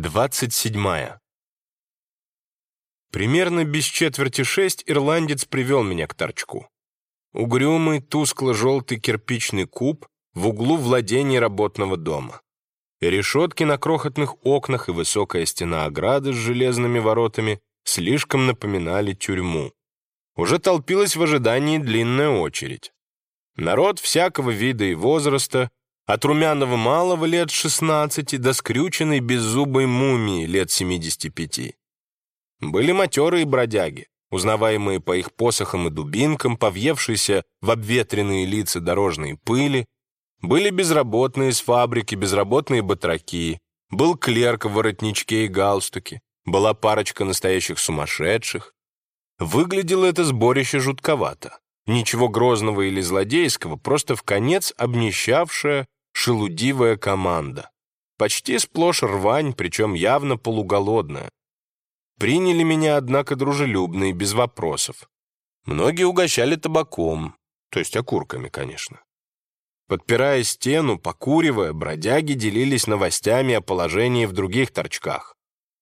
27. Примерно без четверти шесть ирландец привел меня к торчку. Угрюмый, тускло-желтый кирпичный куб в углу владения работного дома. Решетки на крохотных окнах и высокая стена ограды с железными воротами слишком напоминали тюрьму. Уже толпилась в ожидании длинная очередь. Народ всякого вида и возраста, от румяного малого лет 16 до скрюченной беззубой мумии лет 75. Были матерые бродяги, узнаваемые по их посохам и дубинкам, повъевшиеся в обветренные лица дорожной пыли, были безработные с фабрики, безработные батраки, был клерк в воротничке и галстуке, была парочка настоящих сумасшедших. Выглядело это сборище жутковато. Ничего грозного или злодейского, просто в конец обнищавшая шелудивая команда. Почти сплошь рвань, причем явно полуголодная. Приняли меня, однако, дружелюбно и без вопросов. Многие угощали табаком, то есть окурками, конечно. Подпирая стену, покуривая, бродяги делились новостями о положении в других торчках.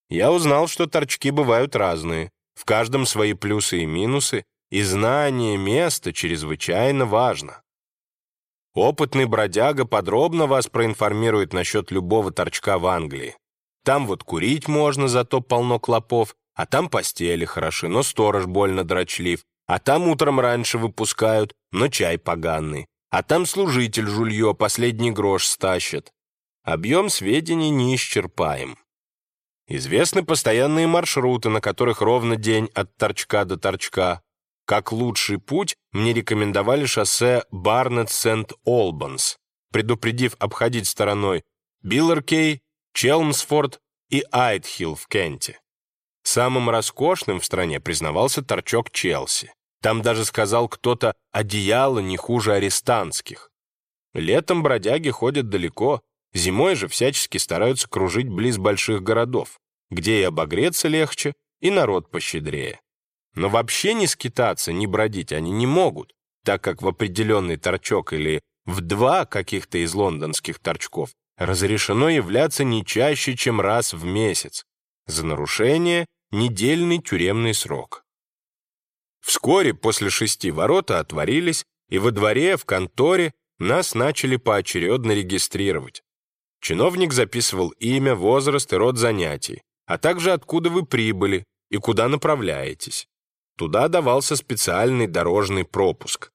Я узнал, что торчки бывают разные, в каждом свои плюсы и минусы, и знание места чрезвычайно важно. Опытный бродяга подробно вас проинформирует насчет любого торчка в Англии. Там вот курить можно, зато полно клопов, а там постели хороши, но сторож больно дрочлив, а там утром раньше выпускают, но чай поганый, а там служитель жулье последний грош стащит. Объем сведений неисчерпаем. Известны постоянные маршруты, на которых ровно день от торчка до торчка. Как лучший путь мне рекомендовали шоссе Барнетт-Сент-Олбанс, предупредив обходить стороной Биллеркей, Челмсфорд и Айтхилл в Кенте. Самым роскошным в стране признавался торчок Челси. Там даже сказал кто-то одеяло не хуже арестантских. Летом бродяги ходят далеко, зимой же всячески стараются кружить близ больших городов, где и обогреться легче, и народ пощедрее. Но вообще не скитаться, не бродить они не могут, так как в определенный торчок или в два каких-то из лондонских торчков разрешено являться не чаще, чем раз в месяц. За нарушение – недельный тюремный срок. Вскоре после шести ворота отворились, и во дворе, в конторе нас начали поочередно регистрировать. Чиновник записывал имя, возраст и род занятий, а также откуда вы прибыли и куда направляетесь. Туда давался специальный дорожный пропуск.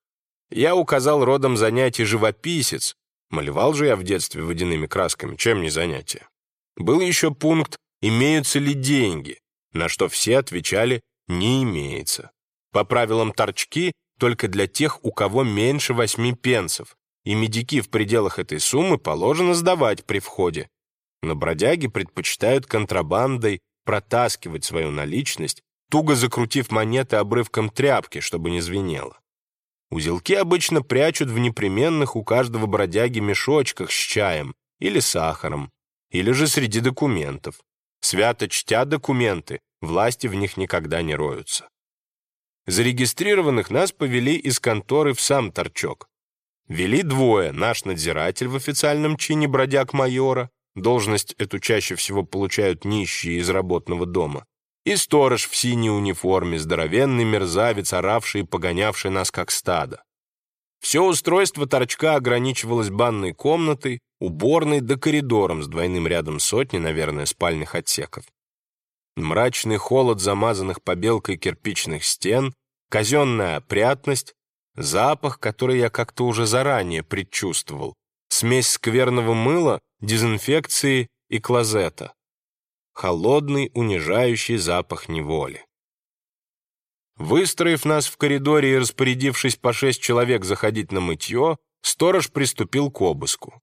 Я указал родом занятий живописец. Малевал же я в детстве водяными красками, чем не занятие. Был еще пункт «Имеются ли деньги?», на что все отвечали «Не имеется». По правилам торчки только для тех, у кого меньше восьми пенсов, и медики в пределах этой суммы положено сдавать при входе. Но бродяги предпочитают контрабандой протаскивать свою наличность туго закрутив монеты обрывком тряпки, чтобы не звенело. Узелки обычно прячут в непременных у каждого бродяги мешочках с чаем или сахаром, или же среди документов. Свято чтя документы, власти в них никогда не роются. Зарегистрированных нас повели из конторы в сам торчок. Вели двое, наш надзиратель в официальном чине бродяг майора, должность эту чаще всего получают нищие из работного дома, и сторож в синей униформе, здоровенный мерзавец, оравший и погонявший нас как стадо. Все устройство торчка ограничивалось банной комнатой, уборной да коридором с двойным рядом сотни, наверное, спальных отсеков. Мрачный холод замазанных побелкой кирпичных стен, казенная опрятность, запах, который я как-то уже заранее предчувствовал, смесь скверного мыла, дезинфекции и клозета холодный, унижающий запах неволи. Выстроив нас в коридоре и распорядившись по шесть человек заходить на мытье, сторож приступил к обыску.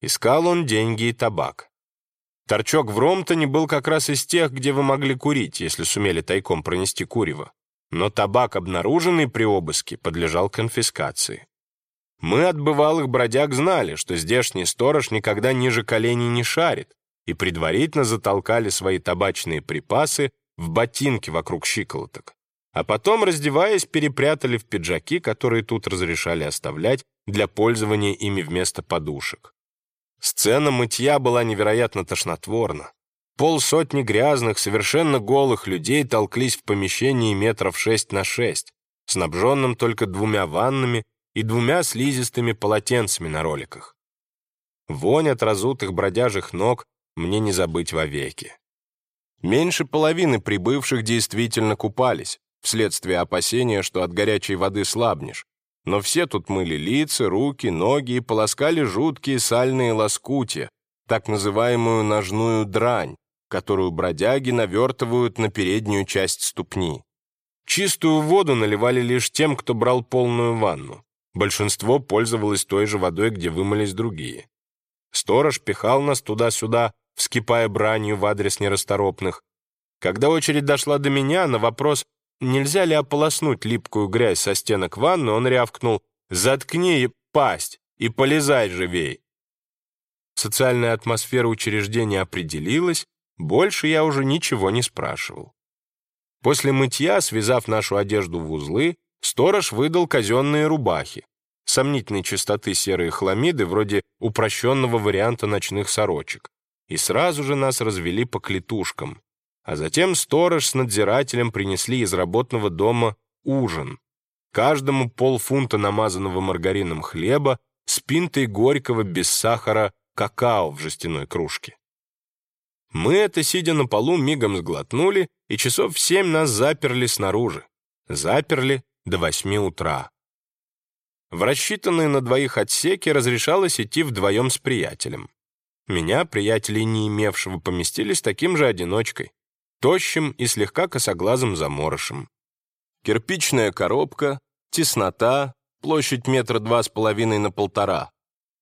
Искал он деньги и табак. Торчок в Ромтоне был как раз из тех, где вы могли курить, если сумели тайком пронести курево. Но табак, обнаруженный при обыске, подлежал конфискации. Мы от бывалых бродяг знали, что здешний сторож никогда ниже коленей не шарит, и предварительно затолкали свои табачные припасы в ботинки вокруг щиколоток. А потом, раздеваясь, перепрятали в пиджаки, которые тут разрешали оставлять для пользования ими вместо подушек. Сцена мытья была невероятно тошнотворна. Полсотни грязных, совершенно голых людей толклись в помещении метров шесть на шесть, снабженном только двумя ваннами и двумя слизистыми полотенцами на роликах. Вонь от разутых бродяжих ног мне не забыть вовеки. Меньше половины прибывших действительно купались, вследствие опасения, что от горячей воды слабнешь. Но все тут мыли лица, руки, ноги и полоскали жуткие сальные лоскутия, так называемую ножную дрань, которую бродяги навертывают на переднюю часть ступни. Чистую воду наливали лишь тем, кто брал полную ванну. Большинство пользовалось той же водой, где вымылись другие. Сторож пихал нас туда-сюда, вскипая бранью в адрес нерасторопных. Когда очередь дошла до меня, на вопрос, нельзя ли ополоснуть липкую грязь со стенок ванны, он рявкнул «Заткни пасть и полезай живей!». Социальная атмосфера учреждения определилась, больше я уже ничего не спрашивал. После мытья, связав нашу одежду в узлы, сторож выдал казенные рубахи, сомнительной чистоты серые хламиды, вроде упрощенного варианта ночных сорочек и сразу же нас развели по клетушкам. А затем сторож с надзирателем принесли из работного дома ужин. Каждому полфунта намазанного маргарином хлеба с пинтой горького без сахара какао в жестяной кружке. Мы это, сидя на полу, мигом сглотнули, и часов в семь нас заперли снаружи. Заперли до восьми утра. В рассчитанные на двоих отсеки разрешалось идти вдвоем с приятелем. Меня, приятелей не имевшего, поместили с таким же одиночкой, тощим и слегка косоглазым заморышем. Кирпичная коробка, теснота, площадь метра два с половиной на полтора,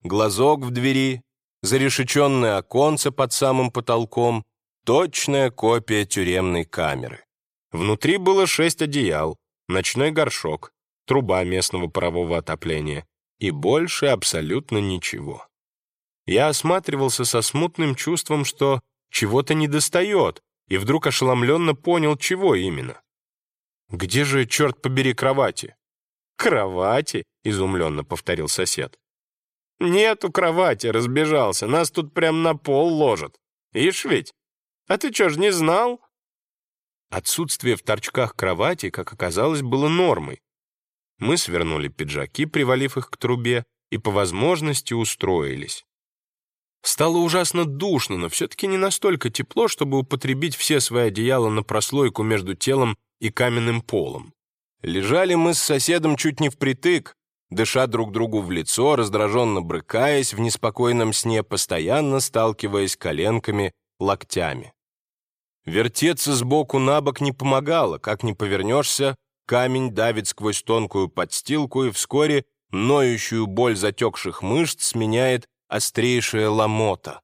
глазок в двери, зарешеченное оконце под самым потолком, точная копия тюремной камеры. Внутри было шесть одеял, ночной горшок, труба местного парового отопления и больше абсолютно ничего. Я осматривался со смутным чувством, что чего-то недостает, и вдруг ошеломленно понял, чего именно. «Где же, черт побери, кровати?» «Кровати?» — изумленно повторил сосед. «Нету кровати, разбежался, нас тут прям на пол ложат. Ишь ведь? А ты чё ж не знал?» Отсутствие в торчках кровати, как оказалось, было нормой. Мы свернули пиджаки, привалив их к трубе, и по возможности устроились. Стало ужасно душно, но все-таки не настолько тепло, чтобы употребить все свои одеяла на прослойку между телом и каменным полом. Лежали мы с соседом чуть не впритык, дыша друг другу в лицо, раздраженно брыкаясь в неспокойном сне, постоянно сталкиваясь коленками, локтями. Вертеться сбоку на бок не помогало, как ни повернешься, камень давит сквозь тонкую подстилку, и вскоре ноющую боль затекших мышц сменяет острейшая ломота.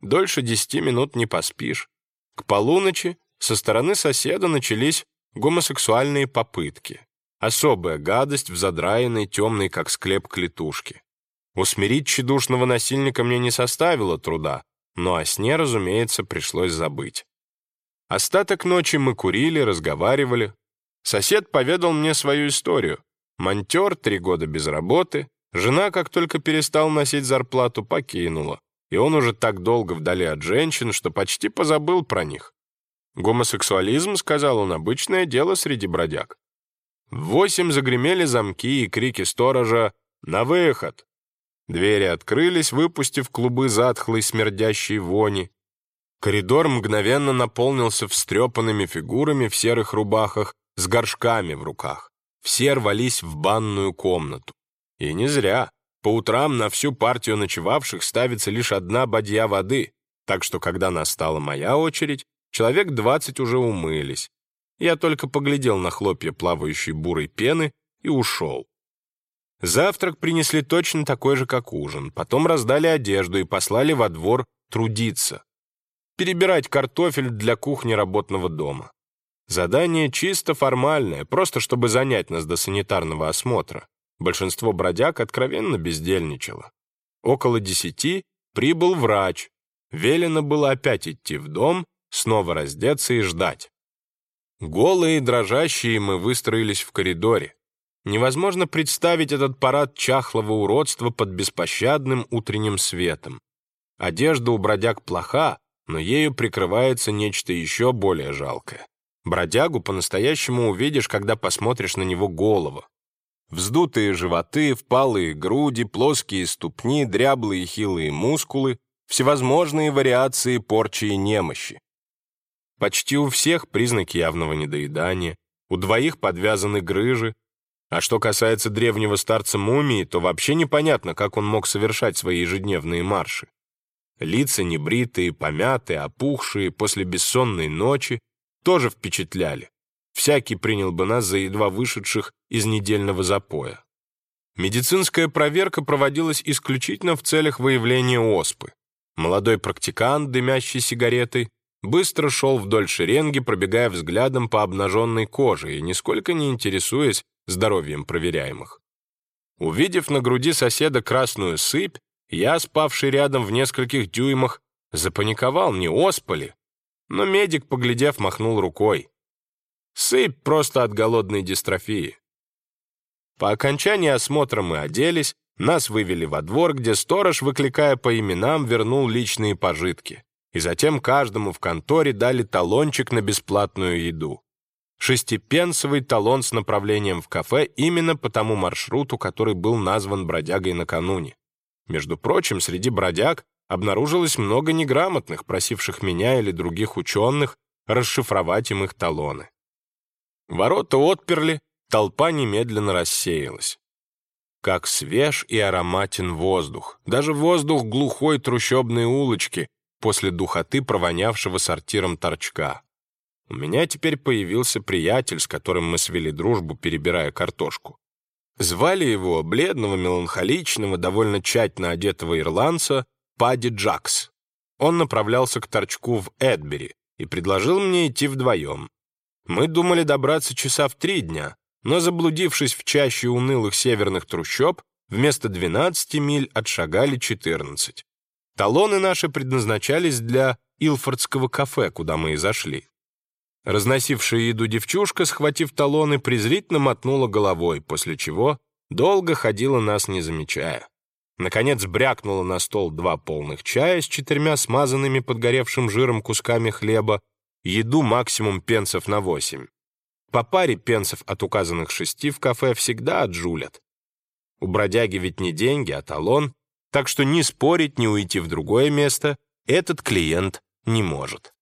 Дольше десяти минут не поспишь. К полуночи со стороны соседа начались гомосексуальные попытки. Особая гадость в задраенной, темной, как склеп, клетушке. Усмирить тщедушного насильника мне не составило труда, но о сне, разумеется, пришлось забыть. Остаток ночи мы курили, разговаривали. Сосед поведал мне свою историю. Монтер, три года без работы, Жена, как только перестал носить зарплату, покинула, и он уже так долго вдали от женщин, что почти позабыл про них. Гомосексуализм, сказал он, обычное дело среди бродяг. Восемь загремели замки и крики сторожа «На выход!». Двери открылись, выпустив клубы затхлой смердящей вони. Коридор мгновенно наполнился встрепанными фигурами в серых рубахах с горшками в руках. Все рвались в банную комнату. И не зря. По утрам на всю партию ночевавших ставится лишь одна бадья воды, так что, когда настала моя очередь, человек двадцать уже умылись. Я только поглядел на хлопья плавающей бурой пены и ушел. Завтрак принесли точно такой же, как ужин, потом раздали одежду и послали во двор трудиться. Перебирать картофель для кухни работного дома. Задание чисто формальное, просто чтобы занять нас до санитарного осмотра. Большинство бродяг откровенно бездельничало. Около десяти прибыл врач. Велено было опять идти в дом, снова раздеться и ждать. Голые и дрожащие мы выстроились в коридоре. Невозможно представить этот парад чахлого уродства под беспощадным утренним светом. Одежда у бродяг плоха, но ею прикрывается нечто еще более жалкое. Бродягу по-настоящему увидишь, когда посмотришь на него голову. Вздутые животы, впалые груди, плоские ступни, дряблые хилые мускулы, всевозможные вариации порчи и немощи. Почти у всех признаки явного недоедания, у двоих подвязаны грыжи, а что касается древнего старца мумии, то вообще непонятно, как он мог совершать свои ежедневные марши. Лица небритые, помятые, опухшие после бессонной ночи тоже впечатляли. Всякий принял бы нас за едва вышедших из недельного запоя. Медицинская проверка проводилась исключительно в целях выявления оспы. Молодой практикант, дымящий сигаретой, быстро шел вдоль шеренги, пробегая взглядом по обнаженной коже и нисколько не интересуясь здоровьем проверяемых. Увидев на груди соседа красную сыпь, я, спавший рядом в нескольких дюймах, запаниковал, не оспали. Но медик, поглядев, махнул рукой. Сыпь просто от голодной дистрофии. По окончании осмотра мы оделись, нас вывели во двор, где сторож, выкликая по именам, вернул личные пожитки. И затем каждому в конторе дали талончик на бесплатную еду. Шестипенсовый талон с направлением в кафе именно по тому маршруту, который был назван бродягой накануне. Между прочим, среди бродяг обнаружилось много неграмотных, просивших меня или других ученых расшифровать им их талоны. Ворота отперли, толпа немедленно рассеялась. Как свеж и ароматен воздух, даже воздух глухой трущобной улочки после духоты провонявшего сортиром торчка. У меня теперь появился приятель, с которым мы свели дружбу, перебирая картошку. Звали его, бледного, меланхоличного, довольно тщательно одетого ирландца, Падди Джакс. Он направлялся к торчку в Эдбери и предложил мне идти вдвоем. Мы думали добраться часа в три дня, но, заблудившись в чаще унылых северных трущоб, вместо 12 миль отшагали 14. Талоны наши предназначались для Илфордского кафе, куда мы и зашли. Разносившая еду девчушка, схватив талоны, презрительно мотнула головой, после чего долго ходила нас не замечая. Наконец брякнула на стол два полных чая с четырьмя смазанными подгоревшим жиром кусками хлеба, еду максимум пенсов на восемь. По паре пенсов от указанных шести в кафе всегда отжулят. У бродяги ведь не деньги, а талон, так что ни спорить, ни уйти в другое место этот клиент не может.